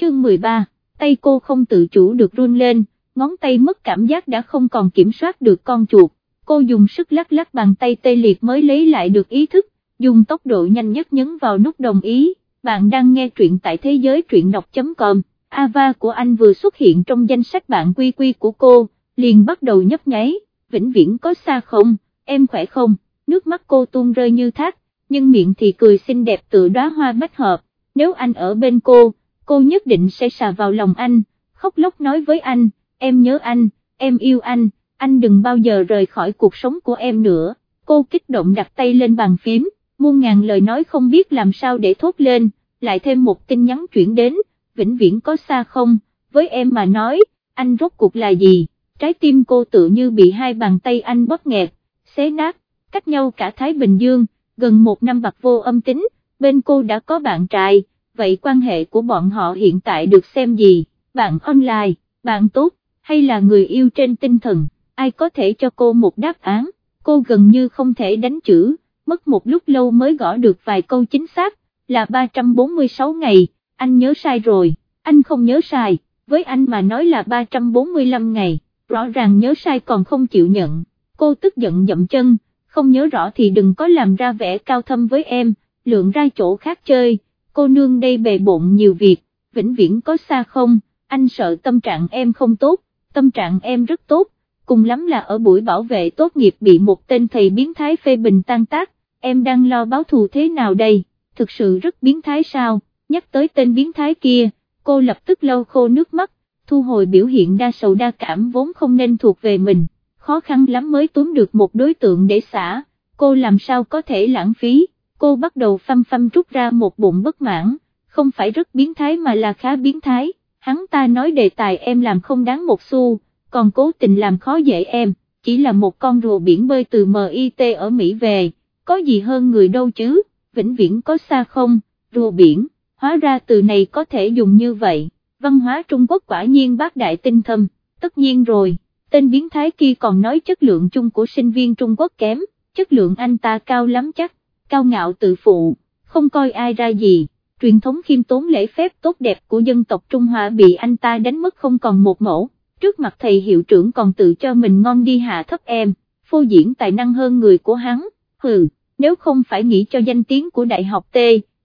chương 13, tay cô không tự chủ được run lên, ngón tay mất cảm giác đã không còn kiểm soát được con chuột, cô dùng sức lắc lắc bàn tay tê liệt mới lấy lại được ý thức, dùng tốc độ nhanh nhất nhấn vào nút đồng ý, bạn đang nghe truyện tại thế giới truyện đọc.com, Ava của anh vừa xuất hiện trong danh sách bạn quy quy của cô, liền bắt đầu nhấp nháy, vĩnh viễn có xa không, em khỏe không, nước mắt cô tuôn rơi như thác, nhưng miệng thì cười xinh đẹp tựa đóa hoa bách hợp, nếu anh ở bên cô, cô nhất định sẽ xà vào lòng anh, khóc lóc nói với anh, em nhớ anh, em yêu anh, anh đừng bao giờ rời khỏi cuộc sống của em nữa, cô kích động đặt tay lên bàn phím, muôn ngàn lời nói không biết làm sao để thốt lên, lại thêm một tin nhắn chuyển đến, vĩnh viễn có xa không, với em mà nói, anh rốt cuộc là gì, trái tim cô tự như bị hai bàn tay anh bóp nghẹt, xé nát, cách nhau cả Thái Bình Dương, gần một năm bạc vô âm tính, bên cô đã có bạn trai, vậy quan hệ của bọn họ hiện tại được xem gì, bạn online, bạn tốt, hay là người yêu trên tinh thần, ai có thể cho cô một đáp án, cô gần như không thể đánh chữ, mất một lúc lâu mới gõ được vài câu chính xác, là 346 ngày, anh nhớ sai rồi, anh không nhớ sai, với anh mà nói là 345 ngày, rõ ràng nhớ sai còn không chịu nhận, cô tức giận dậm chân, không nhớ rõ thì đừng có làm ra vẻ cao thâm với em, lượng ra chỗ khác chơi, cô nương đây bề bộn nhiều việc, vĩnh viễn có xa không, anh sợ tâm trạng em không tốt, tâm trạng em rất tốt, cùng lắm là ở buổi bảo vệ tốt nghiệp bị một tên thầy biến thái phê bình tan tác, em đang lo báo thù thế nào đây, thực sự rất biến thái sao, nhắc tới tên biến thái kia, cô lập tức lau khô nước mắt, thu hồi biểu hiện đa sầu đa cảm vốn không nên thuộc về mình, khó khăn lắm mới túm được một đối tượng để xả, cô làm sao có thể lãng phí, cô bắt đầu phăm phăm rút ra một bụng bất mãn, không phải rất biến thái mà là khá biến thái, hắn ta nói đề tài em làm không đáng một xu, còn cố tình làm khó dễ em, chỉ là một con rùa biển bơi từ MIT ở Mỹ về, có gì hơn người đâu chứ, vĩnh viễn có xa không, rùa biển, hóa ra từ này có thể dùng như vậy, văn hóa Trung Quốc quả nhiên bác đại tinh thâm, tất nhiên rồi, tên biến thái kia còn nói chất lượng chung của sinh viên Trung Quốc kém, chất lượng anh ta cao lắm chắc, cao ngạo tự phụ, không coi ai ra gì, truyền thống khiêm tốn lễ phép tốt đẹp của dân tộc Trung Hoa bị anh ta đánh mất không còn một mẫu, trước mặt thầy hiệu trưởng còn tự cho mình ngon đi hạ thấp em, phô diễn tài năng hơn người của hắn, hừ, nếu không phải nghĩ cho danh tiếng của đại học T,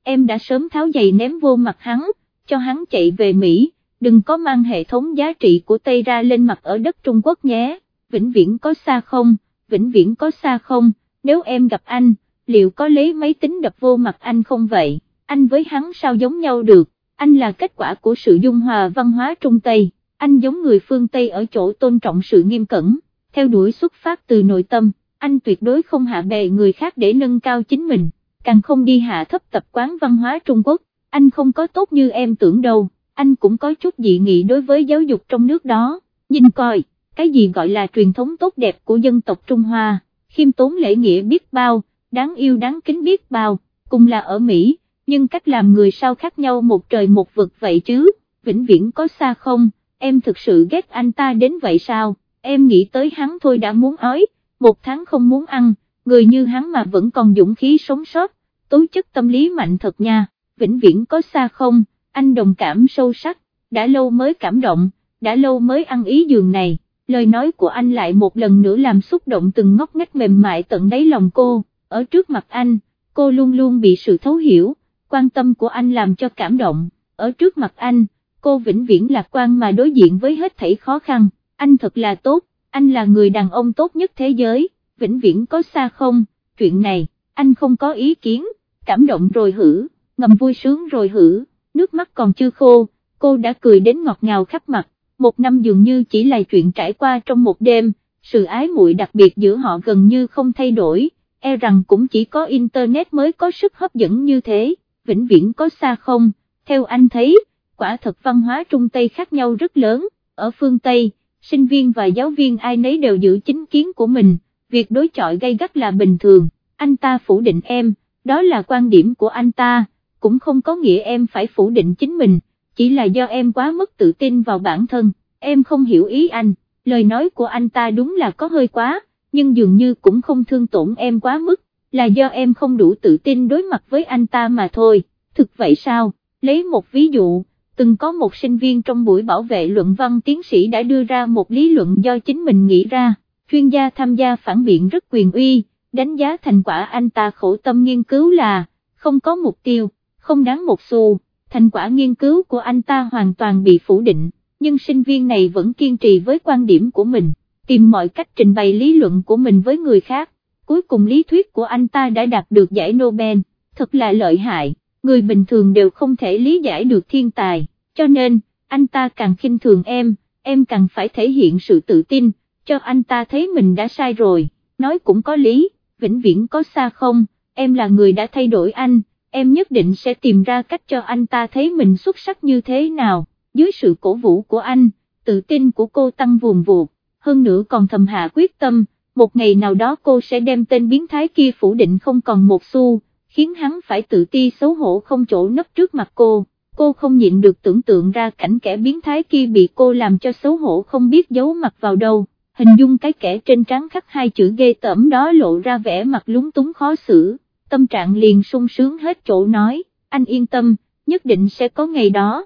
em đã sớm tháo giày ném vô mặt hắn, cho hắn chạy về Mỹ, đừng có mang hệ thống giá trị của Tây ra lên mặt ở đất Trung Quốc nhé, vĩnh viễn có xa không, vĩnh viễn có xa không, nếu em gặp anh, liệu có lấy máy tính đập vô mặt anh không vậy, anh với hắn sao giống nhau được, anh là kết quả của sự dung hòa văn hóa Trung Tây, anh giống người phương Tây ở chỗ tôn trọng sự nghiêm cẩn, theo đuổi xuất phát từ nội tâm, anh tuyệt đối không hạ bệ người khác để nâng cao chính mình, càng không đi hạ thấp tập quán văn hóa Trung Quốc, anh không có tốt như em tưởng đâu, anh cũng có chút dị nghị đối với giáo dục trong nước đó, nhìn coi, cái gì gọi là truyền thống tốt đẹp của dân tộc Trung Hoa, khiêm tốn lễ nghĩa biết bao, đáng yêu đáng kính biết bao, cùng là ở Mỹ, nhưng cách làm người sao khác nhau một trời một vực vậy chứ, vĩnh viễn có xa không, em thực sự ghét anh ta đến vậy sao, em nghĩ tới hắn thôi đã muốn ói, một tháng không muốn ăn, người như hắn mà vẫn còn dũng khí sống sót, tố chất tâm lý mạnh thật nha, vĩnh viễn có xa không, anh đồng cảm sâu sắc, đã lâu mới cảm động, đã lâu mới ăn ý giường này, lời nói của anh lại một lần nữa làm xúc động từng ngóc ngách mềm mại tận đáy lòng cô, ở trước mặt anh, cô luôn luôn bị sự thấu hiểu, quan tâm của anh làm cho cảm động, ở trước mặt anh, cô vĩnh viễn lạc quan mà đối diện với hết thảy khó khăn, anh thật là tốt, anh là người đàn ông tốt nhất thế giới, vĩnh viễn có xa không, chuyện này, anh không có ý kiến, cảm động rồi hử, ngầm vui sướng rồi hử, nước mắt còn chưa khô, cô đã cười đến ngọt ngào khắp mặt, một năm dường như chỉ là chuyện trải qua trong một đêm, sự ái muội đặc biệt giữa họ gần như không thay đổi, e rằng cũng chỉ có Internet mới có sức hấp dẫn như thế, vĩnh viễn có xa không, theo anh thấy, quả thật văn hóa Trung Tây khác nhau rất lớn, ở phương Tây, sinh viên và giáo viên ai nấy đều giữ chính kiến của mình, việc đối chọi gây gắt là bình thường, anh ta phủ định em, đó là quan điểm của anh ta, cũng không có nghĩa em phải phủ định chính mình, chỉ là do em quá mất tự tin vào bản thân, em không hiểu ý anh, lời nói của anh ta đúng là có hơi quá, nhưng dường như cũng không thương tổn em quá mức, là do em không đủ tự tin đối mặt với anh ta mà thôi, thực vậy sao, lấy một ví dụ, từng có một sinh viên trong buổi bảo vệ luận văn tiến sĩ đã đưa ra một lý luận do chính mình nghĩ ra, chuyên gia tham gia phản biện rất quyền uy, đánh giá thành quả anh ta khổ tâm nghiên cứu là, không có mục tiêu, không đáng một xu, thành quả nghiên cứu của anh ta hoàn toàn bị phủ định, nhưng sinh viên này vẫn kiên trì với quan điểm của mình, tìm mọi cách trình bày lý luận của mình với người khác, cuối cùng lý thuyết của anh ta đã đạt được giải Nobel, thật là lợi hại, người bình thường đều không thể lý giải được thiên tài, cho nên, anh ta càng khinh thường em, em càng phải thể hiện sự tự tin, cho anh ta thấy mình đã sai rồi, nói cũng có lý, vĩnh viễn có xa không, em là người đã thay đổi anh, em nhất định sẽ tìm ra cách cho anh ta thấy mình xuất sắc như thế nào, dưới sự cổ vũ của anh, tự tin của cô tăng vùn vụt, hơn nữa còn thầm hạ quyết tâm, một ngày nào đó cô sẽ đem tên biến thái kia phủ định không còn một xu, khiến hắn phải tự ti xấu hổ không chỗ nấp trước mặt cô, cô không nhịn được tưởng tượng ra cảnh kẻ biến thái kia bị cô làm cho xấu hổ không biết giấu mặt vào đâu, hình dung cái kẻ trên trán khắc hai chữ ghê tởm đó lộ ra vẻ mặt lúng túng khó xử, tâm trạng liền sung sướng hết chỗ nói, anh yên tâm, nhất định sẽ có ngày đó,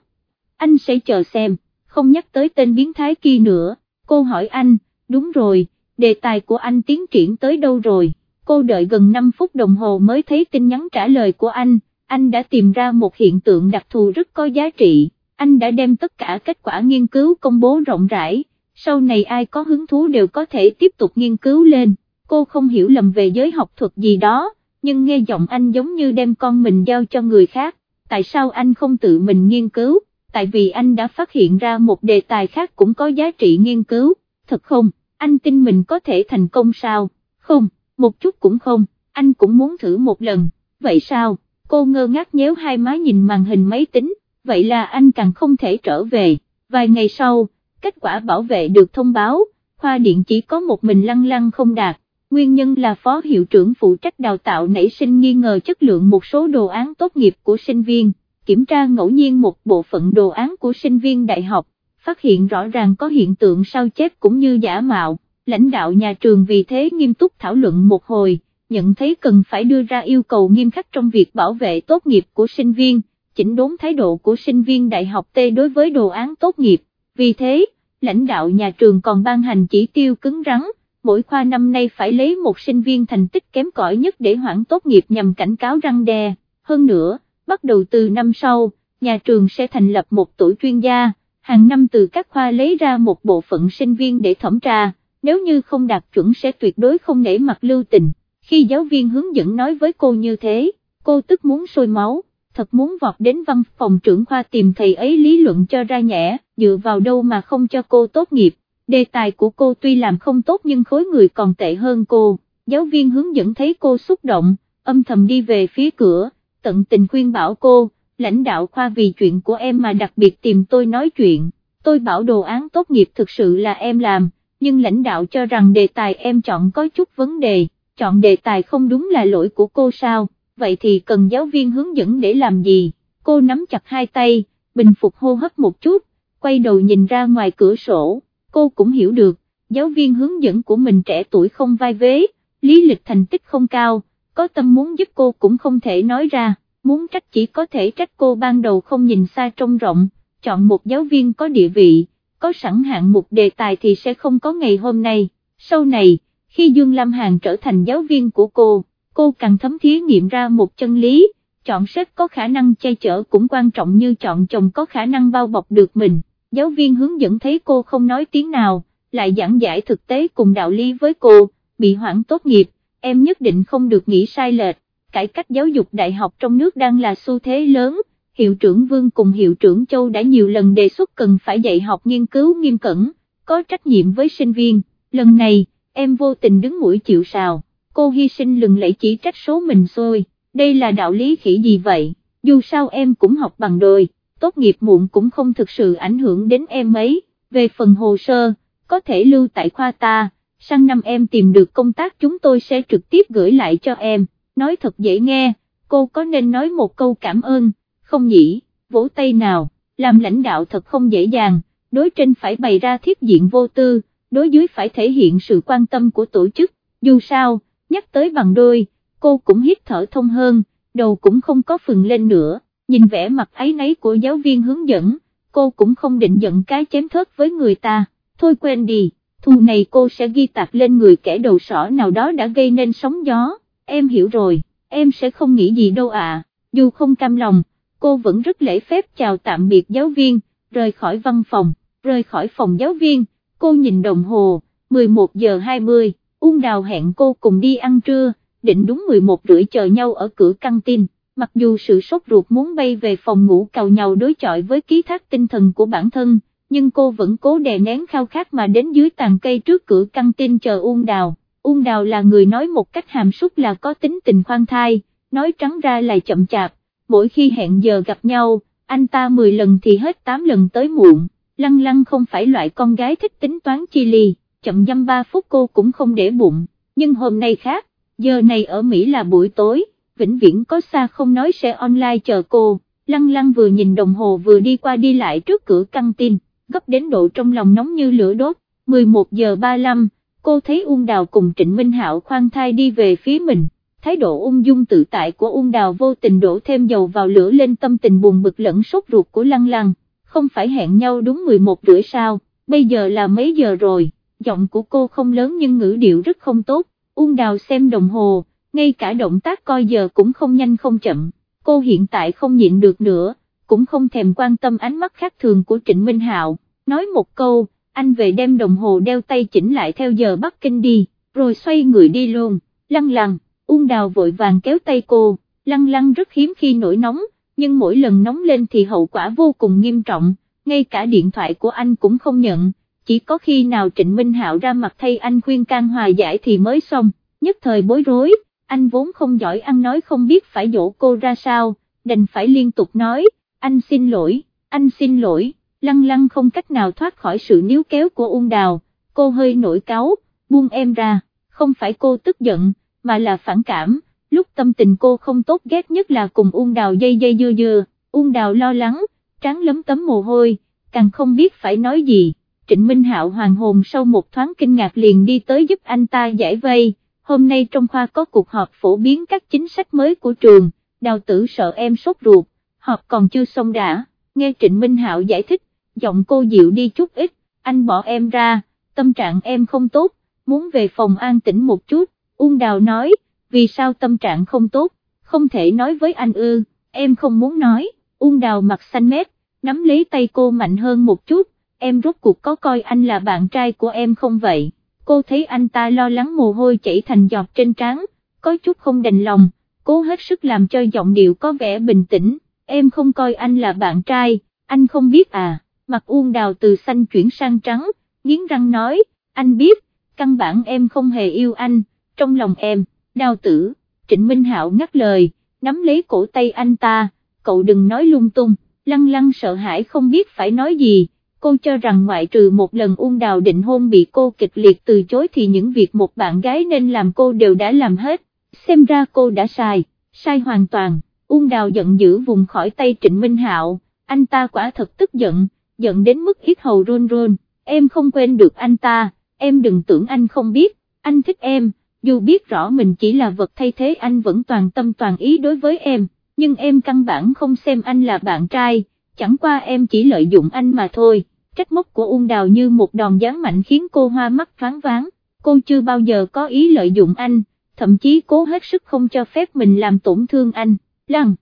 anh sẽ chờ xem, không nhắc tới tên biến thái kia nữa, cô hỏi anh, đúng rồi, đề tài của anh tiến triển tới đâu rồi, cô đợi gần 5 phút đồng hồ mới thấy tin nhắn trả lời của anh, anh đã tìm ra một hiện tượng đặc thù rất có giá trị, anh đã đem tất cả kết quả nghiên cứu công bố rộng rãi, sau này ai có hứng thú đều có thể tiếp tục nghiên cứu lên, cô không hiểu lầm về giới học thuật gì đó, nhưng nghe giọng anh giống như đem con mình giao cho người khác, tại sao anh không tự mình nghiên cứu, tại vì anh đã phát hiện ra một đề tài khác cũng có giá trị nghiên cứu, thật không, anh tin mình có thể thành công sao, không, một chút cũng không, anh cũng muốn thử một lần, vậy sao, cô ngơ ngác nhéo hai má nhìn màn hình máy tính, vậy là anh càng không thể trở về, vài ngày sau, kết quả bảo vệ được thông báo, khoa điện chỉ có một mình lăng lăng không đạt, nguyên nhân là phó hiệu trưởng phụ trách đào tạo nảy sinh nghi ngờ chất lượng một số đồ án tốt nghiệp của sinh viên, kiểm tra ngẫu nhiên một bộ phận đồ án của sinh viên đại học, phát hiện rõ ràng có hiện tượng sao chép cũng như giả mạo, lãnh đạo nhà trường vì thế nghiêm túc thảo luận một hồi, nhận thấy cần phải đưa ra yêu cầu nghiêm khắc trong việc bảo vệ tốt nghiệp của sinh viên, chỉnh đốn thái độ của sinh viên đại học T đối với đồ án tốt nghiệp, vì thế, lãnh đạo nhà trường còn ban hành chỉ tiêu cứng rắn, mỗi khoa năm nay phải lấy một sinh viên thành tích kém cỏi nhất để hoãn tốt nghiệp nhằm cảnh cáo răng đe, hơn nữa, bắt đầu từ năm sau, nhà trường sẽ thành lập một tổ chuyên gia, hàng năm từ các khoa lấy ra một bộ phận sinh viên để thẩm tra, nếu như không đạt chuẩn sẽ tuyệt đối không nể mặt lưu tình, khi giáo viên hướng dẫn nói với cô như thế, cô tức muốn sôi máu, thật muốn vọt đến văn phòng trưởng khoa tìm thầy ấy lý luận cho ra nhẽ, dựa vào đâu mà không cho cô tốt nghiệp, đề tài của cô tuy làm không tốt nhưng khối người còn tệ hơn cô, giáo viên hướng dẫn thấy cô xúc động, âm thầm đi về phía cửa, tận tình khuyên bảo cô, lãnh đạo khoa vì chuyện của em mà đặc biệt tìm tôi nói chuyện, tôi bảo đồ án tốt nghiệp thực sự là em làm, nhưng lãnh đạo cho rằng đề tài em chọn có chút vấn đề, chọn đề tài không đúng là lỗi của cô sao, vậy thì cần giáo viên hướng dẫn để làm gì, cô nắm chặt hai tay, bình phục hô hấp một chút, quay đầu nhìn ra ngoài cửa sổ, cô cũng hiểu được, giáo viên hướng dẫn của mình trẻ tuổi không vai vế, lý lịch thành tích không cao, có tâm muốn giúp cô cũng không thể nói ra, muốn trách chỉ có thể trách cô ban đầu không nhìn xa trông rộng, chọn một giáo viên có địa vị, có sẵn hạng mục đề tài thì sẽ không có ngày hôm nay, sau này, khi Dương Lam Hàn trở thành giáo viên của cô, cô càng thấm thí nghiệm ra một chân lý, chọn sếp có khả năng che chở cũng quan trọng như chọn chồng có khả năng bao bọc được mình, giáo viên hướng dẫn thấy cô không nói tiếng nào, lại giảng giải thực tế cùng đạo lý với cô, bị hoãn tốt nghiệp, em nhất định không được nghĩ sai lệch, cải cách giáo dục đại học trong nước đang là xu thế lớn, hiệu trưởng Vương cùng hiệu trưởng Châu đã nhiều lần đề xuất cần phải dạy học nghiên cứu nghiêm cẩn, có trách nhiệm với sinh viên, lần này, em vô tình đứng mũi chịu sào, cô hy sinh lừng lẫy chỉ trách số mình xôi, đây là đạo lý khỉ gì vậy, dù sao em cũng học bằng đôi, tốt nghiệp muộn cũng không thực sự ảnh hưởng đến em ấy, về phần hồ sơ, có thể lưu tại khoa ta, sang năm em tìm được công tác chúng tôi sẽ trực tiếp gửi lại cho em, nói thật dễ nghe, cô có nên nói một câu cảm ơn, không nhỉ, vỗ tay nào, làm lãnh đạo thật không dễ dàng, đối trên phải bày ra thiết diện vô tư, đối dưới phải thể hiện sự quan tâm của tổ chức, dù sao, nhắc tới bằng đôi, cô cũng hít thở thông hơn, đầu cũng không có phừng lên nữa, nhìn vẻ mặt ấy nấy của giáo viên hướng dẫn, cô cũng không định giận cái chém thớt với người ta, thôi quên đi, thù này cô sẽ ghi tạc lên người kẻ đầu sỏ nào đó đã gây nên sóng gió, em hiểu rồi, em sẽ không nghĩ gì đâu ạ, dù không cam lòng, cô vẫn rất lễ phép chào tạm biệt giáo viên, rời khỏi văn phòng, rời khỏi phòng giáo viên, cô nhìn đồng hồ, 11 giờ 20, Uông Đào hẹn cô cùng đi ăn trưa, định đúng 11 rưỡi chờ nhau ở cửa căng tin, mặc dù sự sốt ruột muốn bay về phòng ngủ cầu nhau đối chọi với ký thác tinh thần của bản thân, nhưng cô vẫn cố đè nén khao khát mà đến dưới tàn cây trước cửa căng tin chờ Uông Đào. Uông Đào là người nói một cách hàm súc là có tính tình khoan thai, nói trắng ra là chậm chạp, mỗi khi hẹn giờ gặp nhau, anh ta 10 lần thì hết 8 lần tới muộn, lăng lăng không phải loại con gái thích tính toán chi ly, chậm dăm 3 phút cô cũng không để bụng, nhưng hôm nay khác, giờ này ở Mỹ là buổi tối, vĩnh viễn có xa không nói sẽ online chờ cô, lăng lăng vừa nhìn đồng hồ vừa đi qua đi lại trước cửa căng tin, gấp đến độ trong lòng nóng như lửa đốt, 11 giờ 35, cô thấy Uông Đào cùng Trịnh Minh Hạo khoan thai đi về phía mình, thái độ ung dung tự tại của Uông Đào vô tình đổ thêm dầu vào lửa lên tâm tình buồn bực lẫn sốt ruột của lăng lăng, không phải hẹn nhau đúng 11 rưỡi sao, bây giờ là mấy giờ rồi, giọng của cô không lớn nhưng ngữ điệu rất không tốt, Uông Đào xem đồng hồ, ngay cả động tác coi giờ cũng không nhanh không chậm, cô hiện tại không nhịn được nữa, cũng không thèm quan tâm ánh mắt khác thường của Trịnh Minh Hạo, nói một câu, anh về đem đồng hồ đeo tay chỉnh lại theo giờ Bắc Kinh đi, rồi xoay người đi luôn, lăng lăng, Uông Đào vội vàng kéo tay cô, lăng lăng rất hiếm khi nổi nóng, nhưng mỗi lần nóng lên thì hậu quả vô cùng nghiêm trọng, ngay cả điện thoại của anh cũng không nhận, chỉ có khi nào Trịnh Minh Hạo ra mặt thay anh khuyên can hòa giải thì mới xong, nhất thời bối rối anh vốn không giỏi ăn nói không biết phải dỗ cô ra sao, đành phải liên tục nói, anh xin lỗi, anh xin lỗi, lăng lăng không cách nào thoát khỏi sự níu kéo của Ung Đào, cô hơi nổi cáu, buông em ra, không phải cô tức giận, mà là phản cảm, lúc tâm tình cô không tốt ghét nhất là cùng Ung Đào dây dây dưa dưa, Ung Đào lo lắng, trắng lấm tấm mồ hôi, càng không biết phải nói gì, Trịnh Minh Hạo hoàng hồn sau một thoáng kinh ngạc liền đi tới giúp anh ta giải vây, hôm nay trong khoa có cuộc họp phổ biến các chính sách mới của trường, đào tử sợ em sốt ruột, họp còn chưa xong đã, nghe Trịnh Minh Hạo giải thích, giọng cô dịu đi chút ít, anh bỏ em ra, tâm trạng em không tốt, muốn về phòng an tĩnh một chút, Uông Đào nói, vì sao tâm trạng không tốt, không thể nói với anh ư, em không muốn nói, Uông Đào mặt xanh mét, nắm lấy tay cô mạnh hơn một chút, em rốt cuộc có coi anh là bạn trai của em không vậy? cô thấy anh ta lo lắng mồ hôi chảy thành giọt trên trán, có chút không đành lòng, cố hết sức làm cho giọng điệu có vẻ bình tĩnh, em không coi anh là bạn trai, anh không biết à, mặt uông đào từ xanh chuyển sang trắng, nghiến răng nói, anh biết, căn bản em không hề yêu anh, trong lòng em, đào tử, Trịnh Minh Hạo ngắt lời, nắm lấy cổ tay anh ta, cậu đừng nói lung tung, lăng lăng sợ hãi không biết phải nói gì cô cho rằng ngoại trừ một lần Uông Đào định hôn bị cô kịch liệt từ chối thì những việc một bạn gái nên làm cô đều đã làm hết, xem ra cô đã sai, sai hoàn toàn, Uông Đào giận dữ vùng khỏi tay Trịnh Minh Hạo, anh ta quả thật tức giận, giận đến mức ít hầu run run, em không quên được anh ta, em đừng tưởng anh không biết, anh thích em, dù biết rõ mình chỉ là vật thay thế anh vẫn toàn tâm toàn ý đối với em, nhưng em căn bản không xem anh là bạn trai chẳng qua em chỉ lợi dụng anh mà thôi, trách móc của Ung Đào như một đòn giáng mạnh khiến cô hoa mắt thoáng váng, cô chưa bao giờ có ý lợi dụng anh, thậm chí cố hết sức không cho phép mình làm tổn thương anh, lăng.